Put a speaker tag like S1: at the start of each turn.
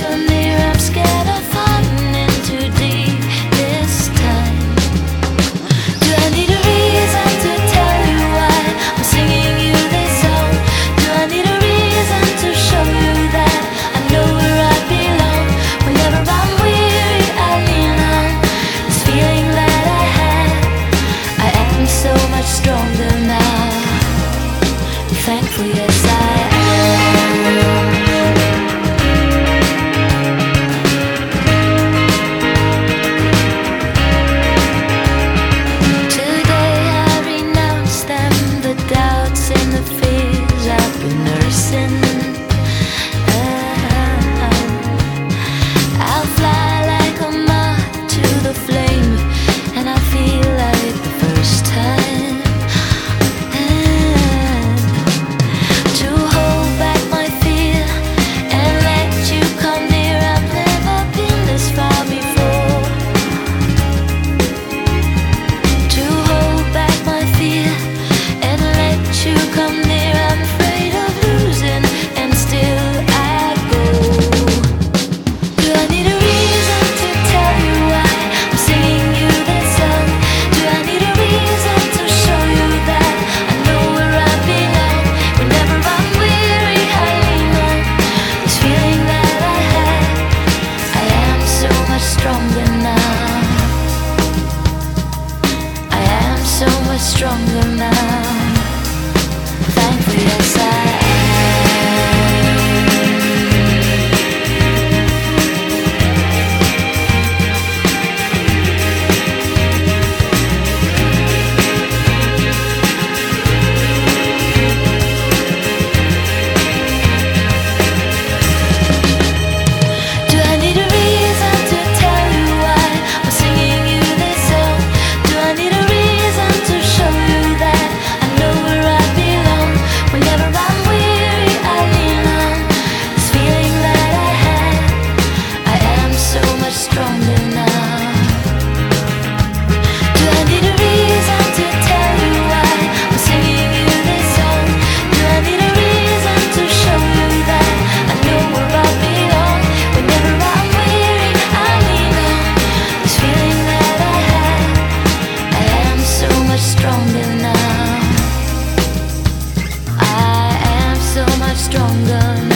S1: feel stronger now. Thankful, stronger